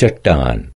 चट्टान